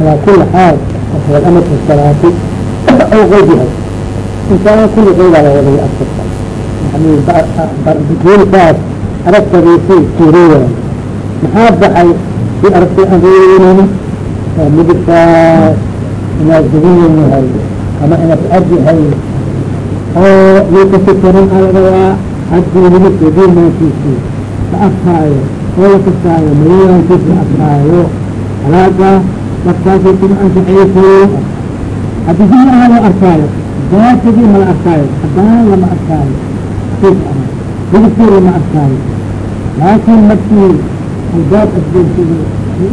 على كل حال وهو الأمر في الصلاة أو غيرها إن كان كل غير على وضع الصلاة يعني بدون كاس أردت ريسي سوريا محاب بحي في أردت أغيرين مدفاس إنا الزبين هاي أما إنا تأدي هاي أو يكسكرون على رواء أدي لمت يدين ما فيسي فأفهايو ولا تسايو مليون فيسي أفهايو علاقة markaasay kuma ansaxayso haddii aha la arkaayo daatadii mala arkaayo haddana lama arkaayo hidibkii lama arkaayo laakin markii albaab asgeensada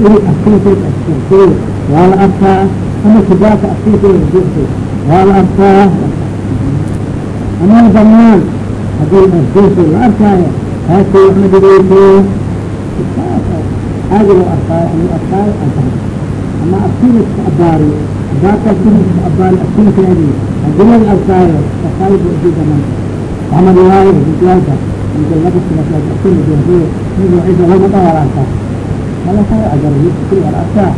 iri afkiisay asgeensay waa la arkaa ama kibaaka afkiisay asgeensay waa la arkaa ama banaan haddii asgeensay la arkaayo taasay waxma dhigayso aadi loo arkaayo an arkaayo antahay ama afkiina iska abaariyo abaartaas ina iska abaari afkiinkeedi adilada arkaayo akaayo bu adi daman waxma dhigaayo hidiyaalka inta laga silasaas afkiina joojiyo mid waxaysa lama dhawal arkaa wala kala agar kul wala arkaa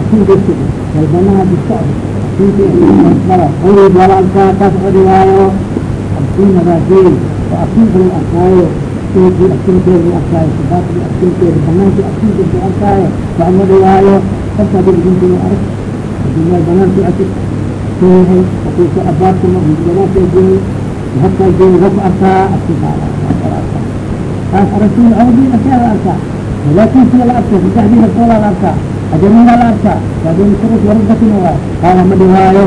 afkiinkeesi dalbanaha bisocdo afkiinkeesmala hawid wala arkaa taas waxma dhigaayo afkiina raajey oo afkiinka lagu arkaayo lagu arkaayo sibaakii afkiinkeeda banaankii afkiinkeeda lagu arkaayo waxma dhigaayo qofka haddii idinka arag addunya banaanki ati kuyahay hakuuso abaartuma hujganaasay geey habkaa rab arkaa arkaa taas aragtida awdii asaa la arkaa laakin sida la arkay saddexdii naftooda la arkaa ajanina la arkaa laakin kurus waradatina waa qaala ma dhihaayo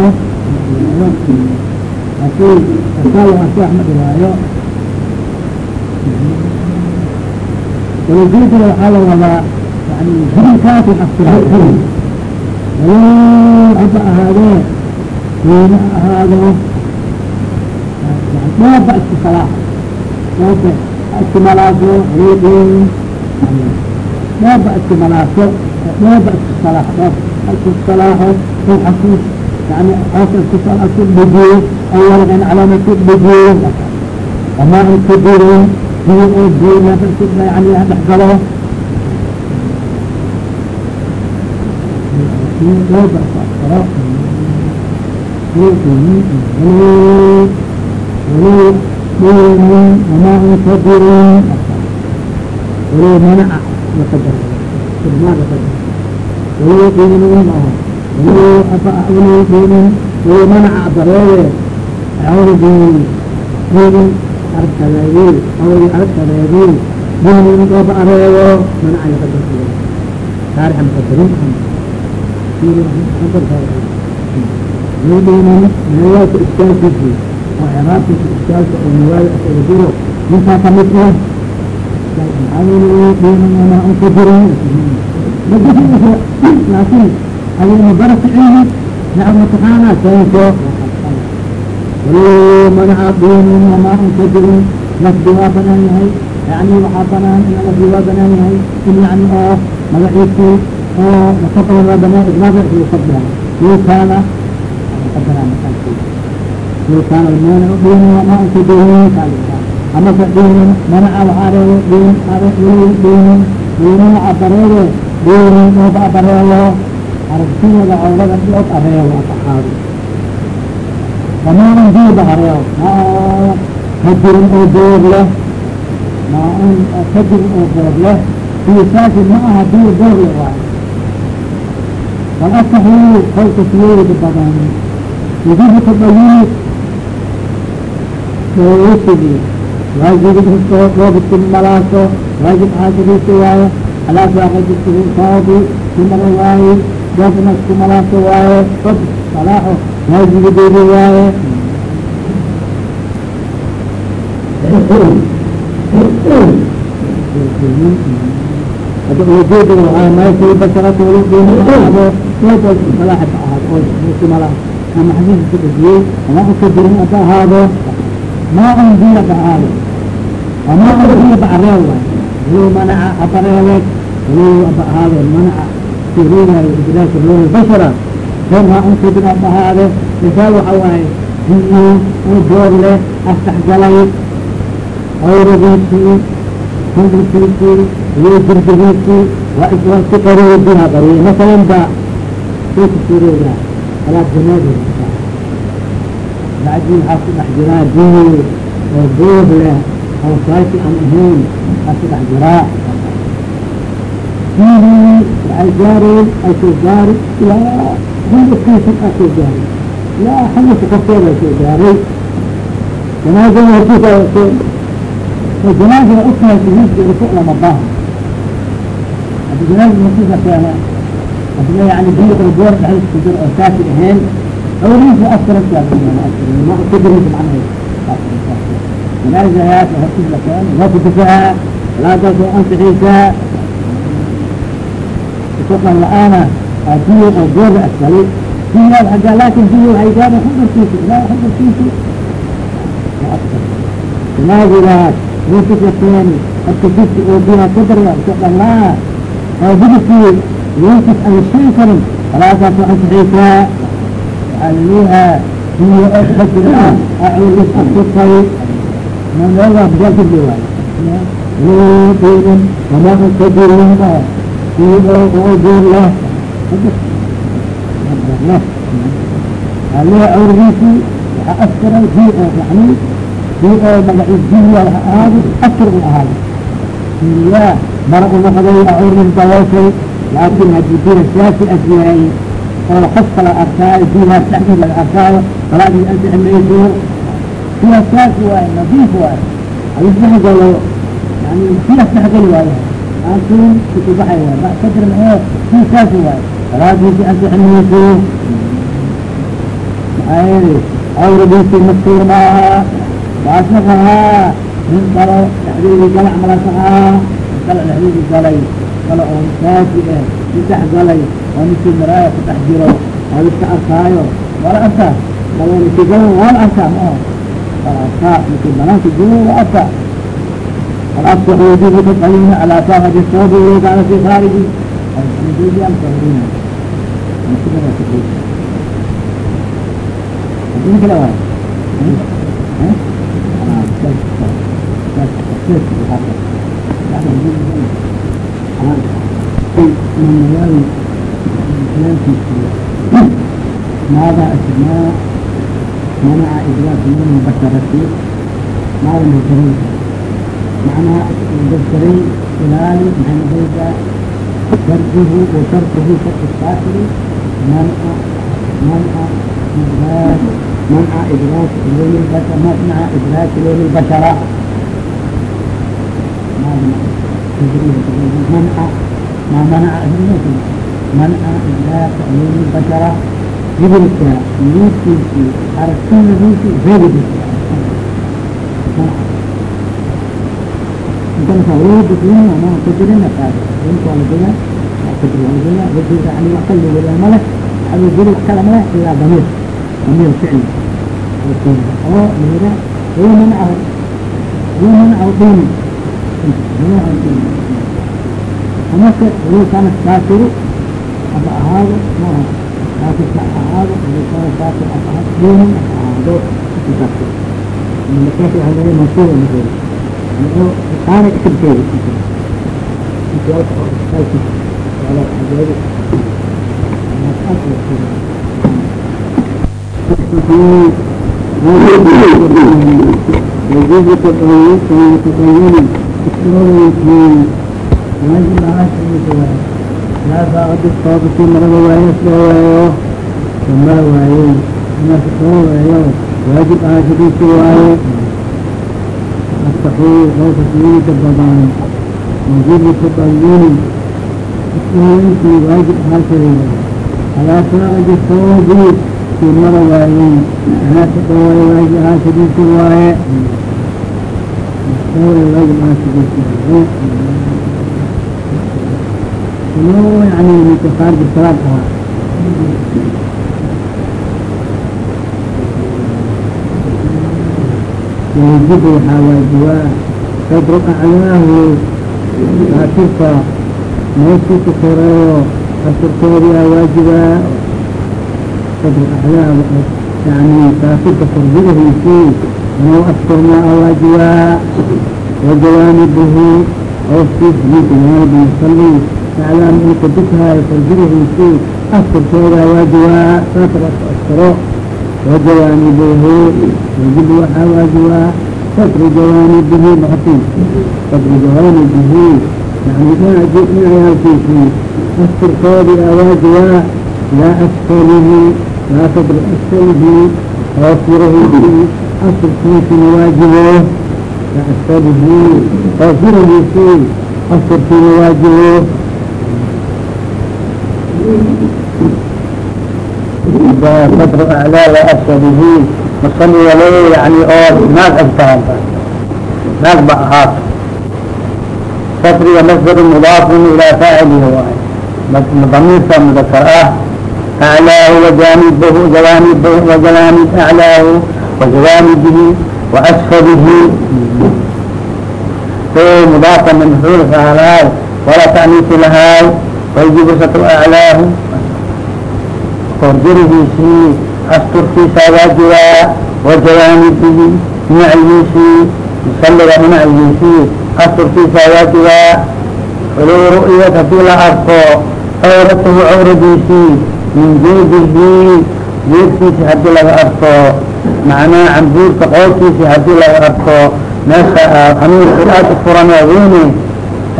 laakin asaa la arkaa ma dhihaayo walajeedada waxaa la wadaa yani hirinkaasi aftiray hirin walow haba ahaadee weyne ahaado dhooba isku salaax dhooba isku malaaso reedin dhooba isku malaaso dhooba isku salaax dhoob isku salaaxo oo xasuus yani hoosa isku isku dejiyo awalkan calaama isku dejiyo ama isku dirin biyo oo biyo meesha isku yani dhex galo dhooba isku askaro ولو دين وما انتظر ولو منع لقدر ما لقدر ولو دين معه ولو أفأ ولو دين ولو منع ضروري أعوذ دين دين أردت ليل أو أردت ليل دين وضع أريو منع لقدر تاريخ مقدرين meelaasa iskaalkiisi oo craabkiisa iskaalka oo niwaaya isaga jiro ninkaa ka mid ah maa unka jiro laakin adina baraka cilmi nacma taxaana kaynko amase dhiinin manaca waxaareebo dhiin are weli dhiinin dhiinina abareede dhiinin ooba abareelo aragtiyada cawrada dhicod areebo asaxaabi dhamaanan diiba areeo ka jirin oo boor leh maa un ka jirin oo boor leh fii saaki ma aha diir boor leh waayo فوق تسوير بالبضان يجيب تبين ويسجي واجب الحقوق وبكل ملاكه واجب حاجب السواية على فاقد الصحابي ثم الرواية جاسم السملاك واية قد صلاحه واجب دي رواية هذا وجود ما في بشرة ولدين aaad ama xadiis ku dhejiyey ama ukadirin ada ahaado maa undiya dhahaado ama undiya bacree waay walow manaca abareeweed walow aba ahaado manaca siroonayo idraaka looyo bashara maa unkadin ada ahaado isaa waxa waaye diyo oo door leh astaxgalay awradiisi kundisiisi iyo dirdigiisi waa iswaa si qariyo biha qariyo masalan ba wuxuu ku suuroodaa alaab janaadey bacdii waxaa ku dhex jiraa diin oo boob leh oo saaki aan ahayn waxaa ku dhex jiraa diinii waxay gaareen ay soo gaari ilaa hundkiisin aa soo gaaray ilaa xanuunka korkeeda ay soo gaaray janaadada hortiisa soo oo janaadada ogtahay dhuhuudkeeda ku lama baaha haddii janaadada hortiisa keena yani biyo oo boor dhexdiis ku jiro oo saafi ahayn awliisa askarankaas ma kudiriisa macnaheed la keeno waa ku dufaa salaadaas oo ansixiisaa kukan la'aana biyo oo yonkis aan shay karin salaadaas oo ansixiisaa waxaa laleeyahaa biyo oo xajir ah aculis asutay manoga bidaalkidi waay loodeedan wamaa kadirin oo biyo oo oo goor leh aliha awrgiisii waxaa askaray biyo oo yani biyo oo magaciis biya waxa ahaado askar u ahaado biyaa mara u noqday awrgiis dawooshay laakin haddii biya saasi as yahay oo qof kala arkaayo biyahaas dhexdiis laga arkaayo salaadii ansixi mayso biya saasi waaye nadiif waaye alisdhexgalo yani biyaas dhexgali waayo aantuun kusubaxay waay ba kadrin ee biya saasi waaye salaadiisi ansixi mayso maxaa yeeli awradiisi mastuur ma aha waasnaqahaa min dalo dhexdeedii galac malasahaa dalo dhexdeedii galay kale oo saafi eh kudhex galay oo ninkii maraaya kudhex jiro aad iska arkaayo waala arkaa gal waala arkaa ma arkaa ninkii banaanka jiro waa arkaa alabka xoojinka qalina manayaawi islaamkiisiiya maadaa asmaa manaca idlaaq min albasharati maada mujarayda macnaha dajaray ilaali maxay noqonaysaa dardihi wa shardihi shardi saafiri manca manca idlaaq manca idraak ilmi lbashara manca idraak ilmi lbashara منع ما منع منع إدراك علوم البشرة يدرك يمكن في أركان يمكن غير منع كان فورود بسلام وما كتيرين نفاذ وانت على كده كتير على كده وجه يعني أقل ولا ملك أو يقول الكلام لا إلا ضمير ضمير فعلي هو من هو منعه هو منعه ديني منعه ديني هناك هو كان الكافر أبا هذا ما هو كافر هذا هو كان كافر أبا هذا ديني هذا الكافر من الكافر هذا مشهور مثلا يعني aabati malaga waaye sida waayo damaa waaye marka soo waayo waajib ahashadiisi waaye asaxuu qawkasminka badan wajibuka badin intii waajib ahashayda alaa saaqadi soobi kii mala waaye naasa dhawaayo waajib ahashadiisi waaye waajib waxaa waajibaa qad raqacnaahu caashirka meeshiisa koreeyo cashirkeedia waajibaa qad raqacnaahu yani saafirka fardidahiisii inuu asturna awaajiwaa wajawaanibihi oftiisbiimaalibi musalli sacdaam uu ka dukaayo farjirihiisi asturkeeda awaajiwaa satraf asturo wajawaanibihi wajibu waxaa waajiwaa sadru jawaanibihi maqti sadru jawaanibihi yani inayaalkiisi asturkoodii awaajiwaa laa askalihi laa sadru askalihi oofirihiisi asturkiisina waajibo laa asfalihi oofirahiisii asturkiina waajibo satr aclaa la asfalihi masali walo yani oo naag agtaha naag ba ahaato satriga masdar mudaafun ilaa faacilihi waay damiirka mudakar ah aclaahu wajanibhu jawanib wajawanib aclaahu wajawanibihi waasfalihi mudaafa mafcuulka halaay walaa ta'niisi lahaay wayajibu satru aclaahu korjirihiisii asturkiisa waajibaa wajawaanibihi dhinacigiisii musaliga dhinacigiisii asturkiisa waajibaa walow ru'yad haddii la arko cawratahu cawradiisii min jeedihi jeedkiisi haddii laga arko macnaha cambuurka qoolkiisi haddii laga arko meesha amiirka aad u furan weyne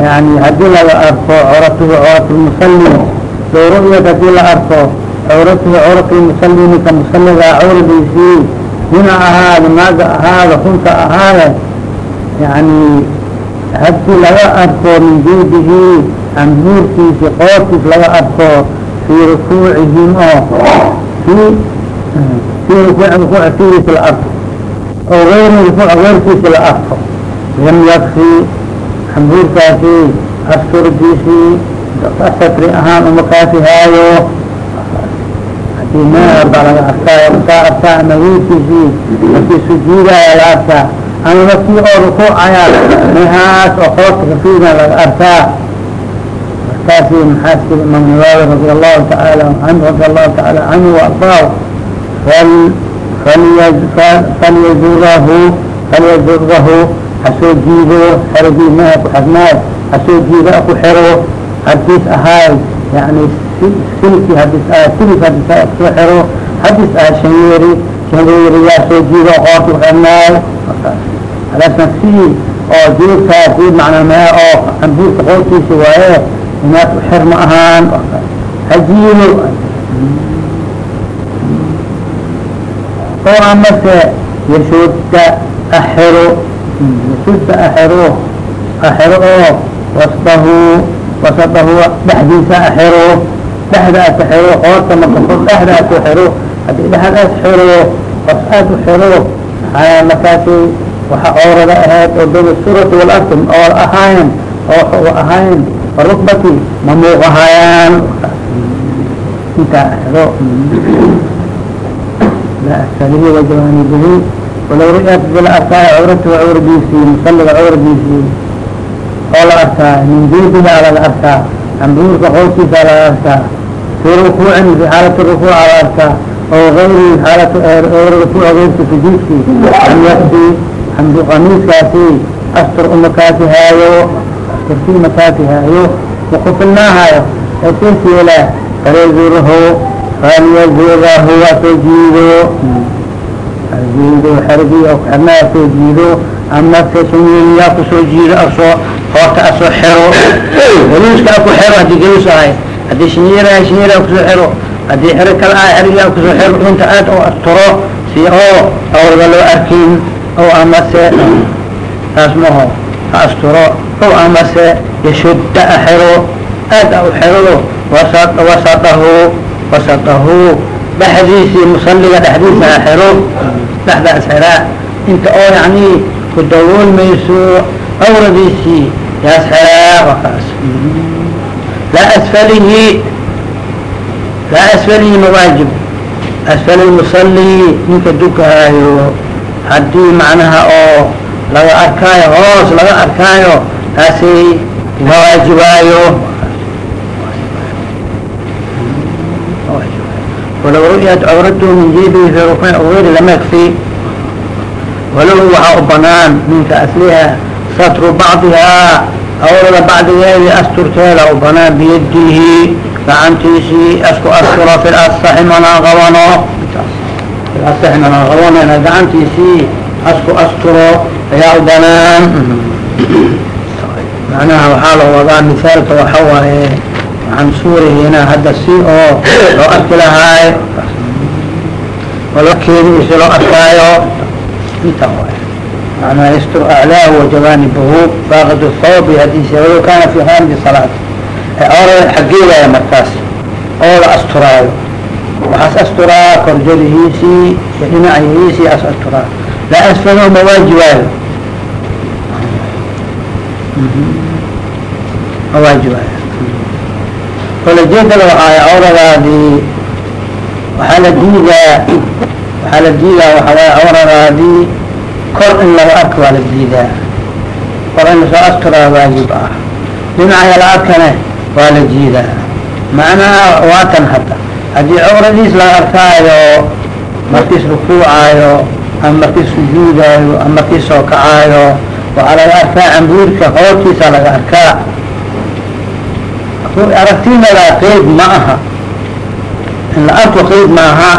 yani haddii laga arko cawratuhu cawrat lmusali low ru'yad haddii la arko cawratuhu cawrat lmusali ninka musaliga cawradiisii hina ahaada naaga ahaada runta ahaada yani haddii laga arko min jeedihi cambuurkiisi qoorkiis laga arko fii rukuucihim oo fii fii rukuuci rukuuc fiigiisi la arko oo gayri rukuuc geyrkiisi la arko lam yakfi cambuurkaasi asturdiisii satri ahaan uma kaafihaayo haddii meer laga arkaayo makaa arkaa ama weyrkiisii markii sujuudaya la arkaa ama markii oo rukuucaya mehaas oo qoorta kafiiga laga arkaa markaasi maxaa siri nawawi radi allahu taala anhu radi allahu taala canhu waardaah falyazurahu falyazurahu hasoo jiido xergii meha ku xirnaay hasoo jiido ku xero hadis ahaay yani silki hadis ahay silik hadis ahay ku soo xero hadis ahay shanyeeri shanyeeriyaa soo jiido qoorta ku xirnaay alaasna si oo jeedkaasi macnaa mee oo cambuurka qoortiisa waaye inaad u xir ma ahaan hajiido oo amase yashuda axero yashuda axero axero oo wasdahu wasadahu dhexdiisa axero dhexda as xero qoorta marka kor dhexda as xero haddii dhexda as xero os xero markaasi waxa oorada ahayd oo daba surati walarti oo ahayn oo ahayn rukbati ma muuqahayaan intaa xero la asalihi wajawaanibihi walaw ru'yat bila arkaayo cawratu cawradiisii musaliga cawradiisii oo la arkaa min jeediha laga arkaa cambuurka qoorkiisa laga arkaa fii rukuucin fi xaalati rukuuca la arkaa oo ayri xaalatu rukuuc eyrka sujuudkii lam yakfi xamdu qamiiskaasi astur umakaasihaayo asturkii makaasihaayo makufilnaahayo ee kees yeela falyazurahu falyazurahu waa soo jiido jiido xergii oo kuxirnaa soo jiido ama shanyeeliyaa ku soo jiido asoo hoorta asoo xero galuuska aku xero haddii galuus ahay haddii shanyeelaha shanyeelaha ku soo xero haddii xero kale ah xerigaa ku soo xero inta aad oo asturo si oo awrada loo arkin o amase taas maho ha asturo o amase yashudda axero aad a u xerado wasa wasadahu dhexdiisii musaliga dhexdiisa axero dhexdaas xeraa inta oo yani ku dawoolmayso awradiisii yaas xeraa wakaas laa asfalihi laa asfalihi mawaajib asfal musali ninka dukahaayo haddii macnaha oo laga arkaayo hoos laga arkaayo taasi mawaajibaayo ru'yat cawratu min jibihi fi rukuuc gayri lam yakfi walow waxaa u banaan ninka asliha satru bacdihaa awrada bacdigeedi asturkeeda u banaan biyadihi gacantiisii asku asturo fi lasaxi manaa qabano fi lasaxi manaa qabano ina gacantiisii asku asturo ayaa u banaan macnaha waxaa la wadaa misaalka waxa suurayeynaa hadda si oo loo arki lahaay. Keediisi loo arkaayo. Macnaa yastur aclaahu wajawanibahu baaqid thawbi hadiisi walow kaana fi khaariji salaat. Orada xageedaya markaas. Oo la asturaayo. Waxaas asturaa korjadihiisii iyo dhinacihiisii as asturaa. La asfalo ma waajibaayo ma waajibaayo olajeedada waxaay awradaadii waxaa la diidaa waxaa la diidaa waxawaay awradaadii kor in laga arko waa la diidaa kor in la soo asturaa waajib ah. Dhinaca la arkane waa la jiidaa macnaha waa tan hadda. Haddii cawradiis la arkaayo markiis rukuucaayo ama markiis sujuudaayo ama markiis soo kacaayo waxaa laga arkaa cambuurka hoortiisa laga arkaa aragtinada qeyb ma aha. In la arko qeyb ma aha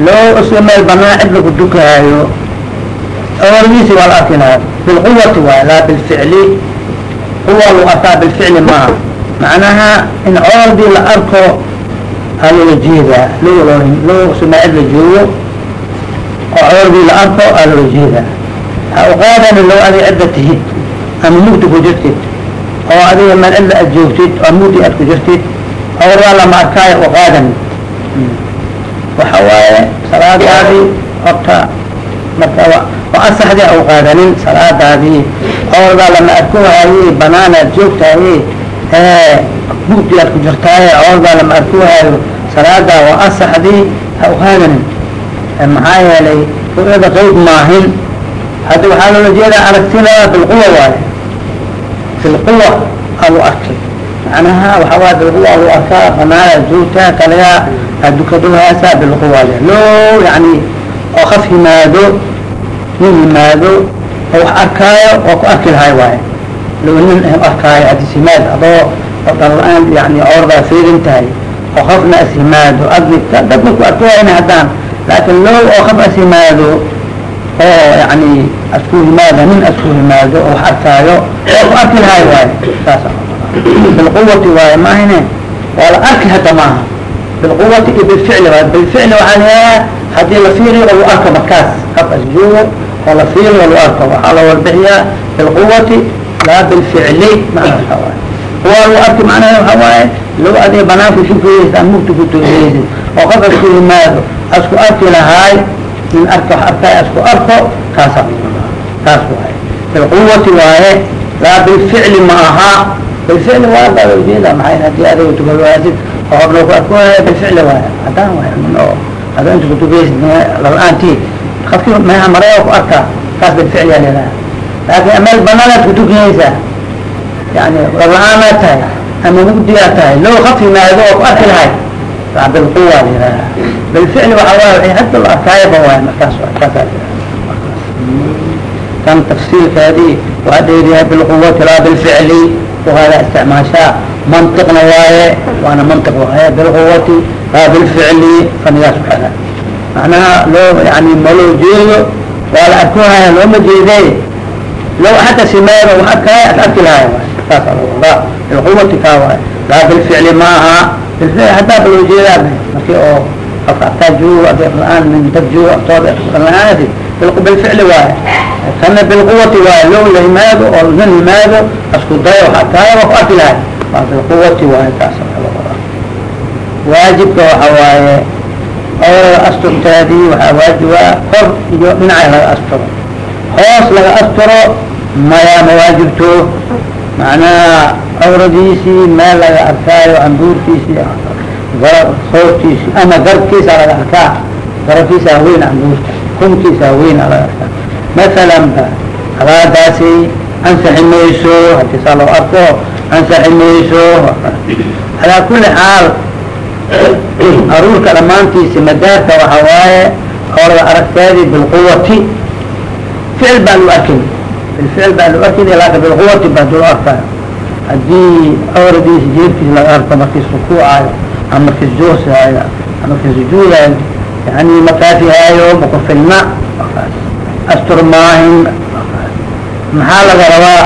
loo isla meel banaan cid lagu dukaayo cawradiisi waa la arkinaya bilquwati waay laa bilficli quwa lagu arkaa bilficli maaha macnaha in cooradii la arko aa loola jeedaa loo sumaaid la joogo oo cooradii la arko aa loola ha uqaadan low adig cidda tihid ama mugdi ku jirtid oo adiga meel cidla ad joogtid oo mugdi aad ku jirtid cooradaa lama arkaayo uqaadan waxa waaye salaadaadii horta marka wa asaxdii au qaadanin salaadaadii cooradaa lama arkuhaaye banaanaad joogtahaye mugdi aad ku jirtaaye cooradaa lama arkuhaayo salaadaa waa ha uqaadanin maxaa yeelay ru'yada qeyb maahin. Hadda waxaa loola jeedaa aragtida bilquwa waaye bilquwa alu arkay macnaha waxaa waay bilquwa alu arkaa banaanaad joogtaa kaligaa adukadowhaasa bilquwa le loo yani oo kaf yimaado nin yimaado oo wax arkaayo oo ku arki lahay waaye low nin arkaayo adisimaad adoo oo dhala-aan yani coordaa fiirin tahay oo kafna as yimaado dadna ku arkiwayna haddaan laakin low oo kaf as oo yani asku yimaado nin asku yimaado oo wax arkaayo oo ku arki lahay waaye saas bilquwati waaye maahine waa la arki hadda maaha bilquwati iyo bilficli waaye bilficli waxaa layahaa haddii la fiiriyo oo lu arko markaas kaf as joogo oo la fiiriyo lu arko waxaa la warbixiyaa bilquwati laa bilficli macna waay kuwaa lu arki macnaha waxaa waaye low adiga banaanka shukeysa ama mugti ku tooseysid oo qof asku yimaado asku arki lahaay in arka wax arkaay asku arko kaasa taas waaye. Bilquwati waaye laa bilficli ma aha. Bilficli waa baa ujeeda maxay haddii adiga tukawaasid oo hor loo ku waaye bilficli waaye. Haddaan waay oo hada inta kutugeysid lala-aantii kafki meha maraya ku arkaa kaas bilficli aa leedaha laakin meel banaanaad kutukinaysaa yani lala-aanaad tahay ama mugdiyaa tahay low kaf yimaado oo ku arki lahay bilquwa layihaaha bilficli waxaa waay waay hadda la arkaayaba waay markaas kaasaa kan tafsiirkeedii waxaad eedahay bilquwati laa bilficli fuqadaa isticmaashaa mantiqna waaye waana mantiq waaye bilquwati laa bilficli fanigaas uxela macnaha loo yani maloo jeedo waa la arku haya looma jeede law xata simeero waxaad kahay ad arki lahay saas alwada bilquwati kaa waaye laa bilficli maaha bilficli haddaa baloo jeedaa markii oo afka afkaa joogo adeeq la'aan min dad joogo aftooda la'aanadi بالفعل واحد كان بالقوة واحد لو لماذا أو من لماذا أسكو ضيو حتى وفأت لها بالقوة واحد تأسر واجب وحواية أو أسطر تادي وحواجوا قر من عيها أسطر خاص لها أسطر ما يا مواجبته معناه أورديسي ما لها أركايو عندورتيسي صوتيسي أما قربكيس على الأركاء قربكيس هوين عندورتك kunkiisa weyn ala arka. Masalan ba alaadaasi ansaxi mayso haddii saa loo arko ansaxi mayso. Calaa kuli xaal aruurka dhammaantiisi madaarka waxa waaye orada aragteedii bilquwati. Ficil baa lu arkin bilficil baa lu arkin laakin bilquwati baa dul arkayo haddii awradiisa jeerkiisa laga arko markii rukuucayo ama markii joosaayo markii sujuudayo yani makaafihayo makufilna astur maahin maxaa laga rabaa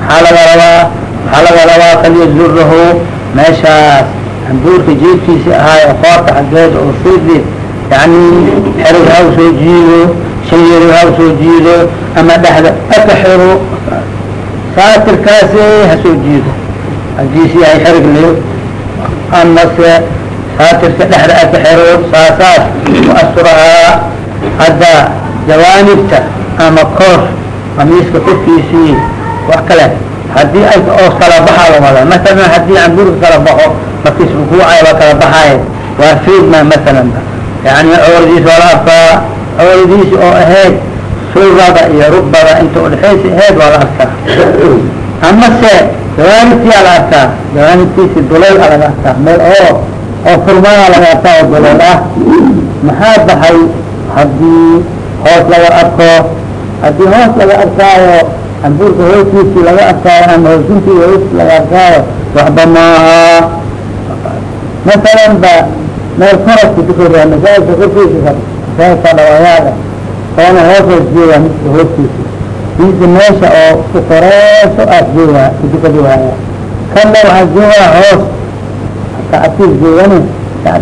maxaa laga rabaa maxaa laga rabaa falyazurahu meeshaas hambuurka jeebkiisa ahaay oo qoorta xaggeeda oo fidi yani xerig ha u soo jiido shayari ha u soo jiido ama dhexda aka xiro saatirkaasi hasoo jiido hadiisi yahay xerig le amase saatirka dhexda aka xiro saasaas ku asturahaa hadda jawaanibta ama kor qamiiska korkiisii wax kale haddii ay oos kala baxaa la wada masalan haddii cambuurka kala baxo markiis rukuucay waa kala baxaay waa fiidma masalan yani cawradiis waa la arkaa cawradiisi oo ahayd sulbada iyo rugbada inta udhexaysa ahayd waa la arkaa amase jawaanibtiyaa la arkaa jawaanibtiisi duleyl a laga arkaa meel oo oo furmada laga arkaa oo duleyl ah. Maxaa baxay haddii hoos laga arko? Hadii hoos laga arkaayo cambuurka hooskiisii laga arkaayo ama hoosintii hooskiisi laga arkaayo waxba maaha. Masalan ba meel koraska tukada masaajidka korkiisa masaajidka dhawayaada oona hoos hoos jooga midka hooskiisa diisa meesha oo ku koreeso aas jooga kutukadi waaya kanna waxaa joogaa hoos ka adkiis joogani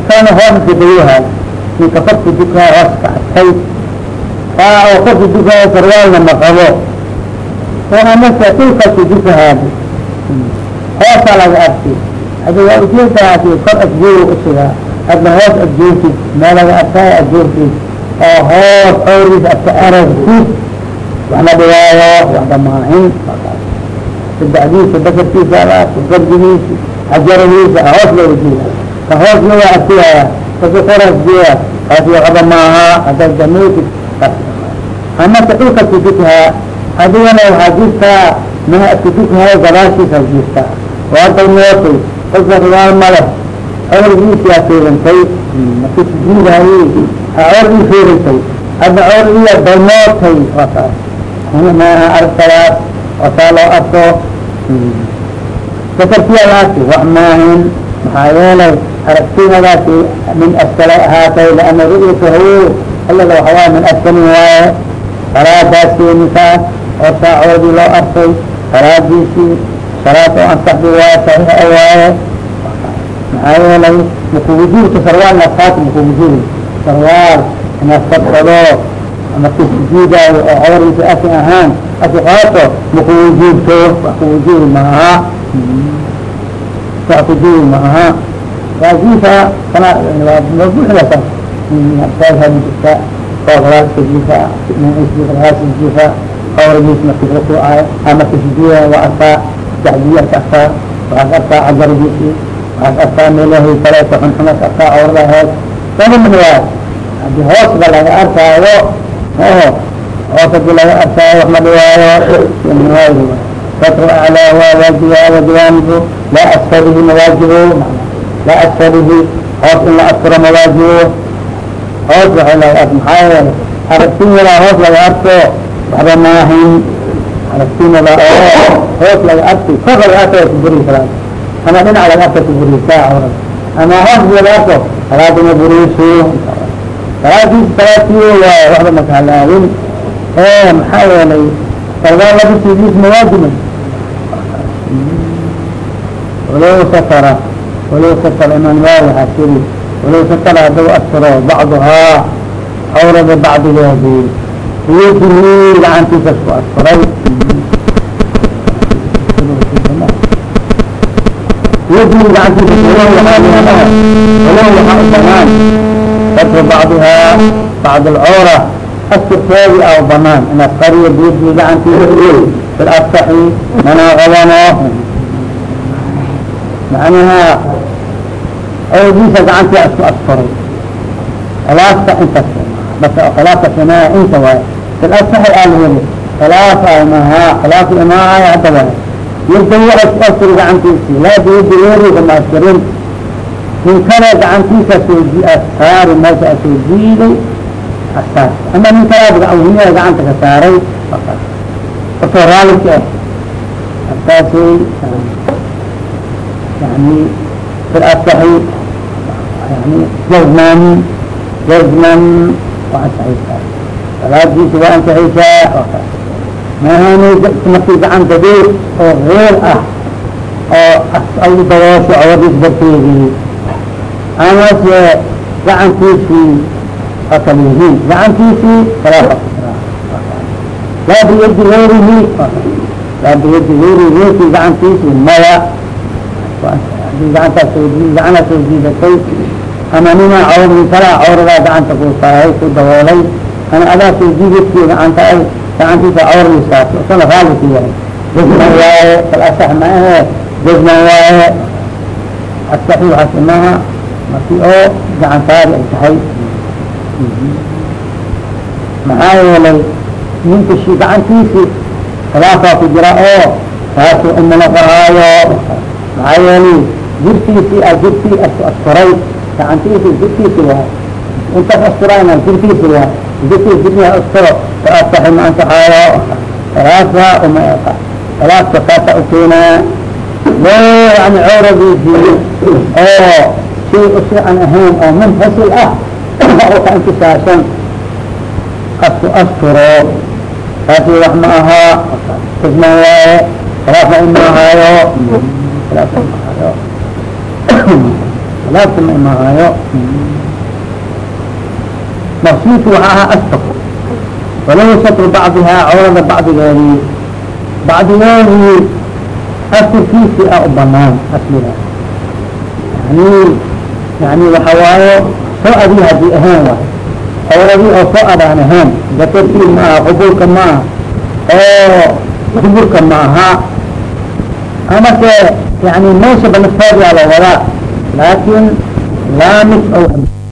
kana hoos iska dayohaay ninka korka dukaa hoos ka adkay kaa oo korka dukaayo sarwaalna ma qabo oo amase dhulkaasku dukahaadi hoosaa laga arki hadi waa ujeedaasi kor adjoogo usugaa hadna hoos adjoogtid meel laga arkaayo adjoogtid oo hoos awriis adka aragtid waxna dhigaayo waxba maahin sadexdiisa basarkiisa ala arki xajaradiisa hoos looga jeeda ka hoos looga arkiyaya kaka koras jeeda kaasi waxba maaha haddaad dameetid amase dhulkaasku dukahaa adigana waxaa jirtaa maha adka dukahayo gadaashiisa jirtaa waa dalmootay kolka riwaal male awrgiisiyaa fiirintay markii sujuudahayey awrgii fiirintay hadda awrgiya dalmootay waa taas maaha aragtadaas oo saa loo arko arki wax maahin maxaa yeelay aragtinadaasi min asfala ahaatay liana ru'yatahu allada waxawaa min asfalin waaye salaadaas keenisaa oo saacoodii loo arkay salaadiisii salaad oo ansaxdi waaye saxiixa waaye maxaa yeelay makuwujuubka sarwaal nasaat makuwujuub sarwaal inaad fadfado markii sujuudaayo oo cawriisa asi ahaan asi qaato makuwujuubto wax kuwujuubi maaha wax kujuubi maaha waajifa kana buuxdasa saajhadijirta kooqdaalkajifa isjifa awrgiis markii rukuucayo a markii sujuudayo waa arkaa jacdiya ka arkaa waxaad arkaa cajargiisi waxaad arkaa meelahay kaleeto xunxumas arkaa awrlaheed sabaman waay haddii hoosba laga arkaayo hoos haddii laga arkaayo wax ma dhiwaayo satru aclaa waa waajiba wajawaanibu laa asfalihi mawaajibo laa asfalihi hoos in la asturo mawaajibo hoos waa laga ark maxaa yeelay aragtin walaa hoos laga arko waxba maahin aragtinada oo hoos laga arki kor laga arko waa kuburi salaad ama dhinac laga arko kuburisaa awrad ama hoos laga arko salaaduma buriisu salaadiis salaadkii waayo waxba makahalaawin ee maxaa yeelay salwaan labisidiis mawaajibay walow satara walow satara imaan waa waxaa tiri walow satara haddau asturo bacduhaa awrada bacdigeedii biyadihi gacantiisas ku asturay biyadihi gacantiisa walow waxaa banaan satru bacdihaa bacd alcawra asturkeedi a banaan in askariyo biyadihi gacantiisa fi lasaxi mana qabano macnaha awdiisa gacantii isku asturay khilaafka intas bas khilaafka samaa inta waay fi lasaxi alheli khilaaf almaha khilaaf imaahaya hadda waay isku asturi gacantiisi laa biyadi weeriga ma asturin ninkana gacantiisa soo saaray meesha a soo jiiday asaas ama nin kalaaba awhiyaa gacanta ka saaray asaas hortoo ah asaasay yani firasaxi yani jazmani jazman waa ansaxaysaa salaadiisa waa ansaxaysaa asaas markii gacanta deed oo reer ah oo au daboosho cawadiis amase gacantiisii oo kala yihiin gacantiisii salaaxa laa biyadi gayrihi laa biyadi gayrihi reerkii gacantiisii maya. Gacantaas gacana soo jiidatay. Ama nina cawrdi kalaa cawradaa gacanta ku saaray ku daboolay. Ana adaa soo jiidadkii gacanta ay gacantiisa cawrdi saarto sana raali ku yahay jazman waaye kal asax ma ahe jazman waaye asaxi waxaas markii oo gacantaadi ay tahay. Maxaa yeelay ninka shi gacantiisi khilaafaa ku jira oo taasu umanafahaayo maxaa yeelay jirkiisii a jirkii asturay gacantiisi jirkiisi waay intaas asturayna jirkiisi waay jirkiis jirkiis asturo faasaxi ma ansaxaayo khilaafka uma khilaafka kaasa ukeenaa loo yani cawradiisii oo shay usiican ahayn oo munfasil ah oo ka intisaasan asku asturo taasi wax ma ahaa isman waaye khilaafna ima ahaayo khilaafka ima ahaayo khilaafka ma ima ahaayo maqsuudku waxa ahaa astur walaw satru bacdihaa cawrada bacdigeedii bacdigeedii asturkiisii a u banaan asliga yani yani waxa waaye soo adii haddii ahaan waay cawradii oo soo adaan ahaan dakarkii ma aha qubulka ma aha oo duburka ma aha amase yani meesha banaftaadiyaa la wadaa laakin laa mid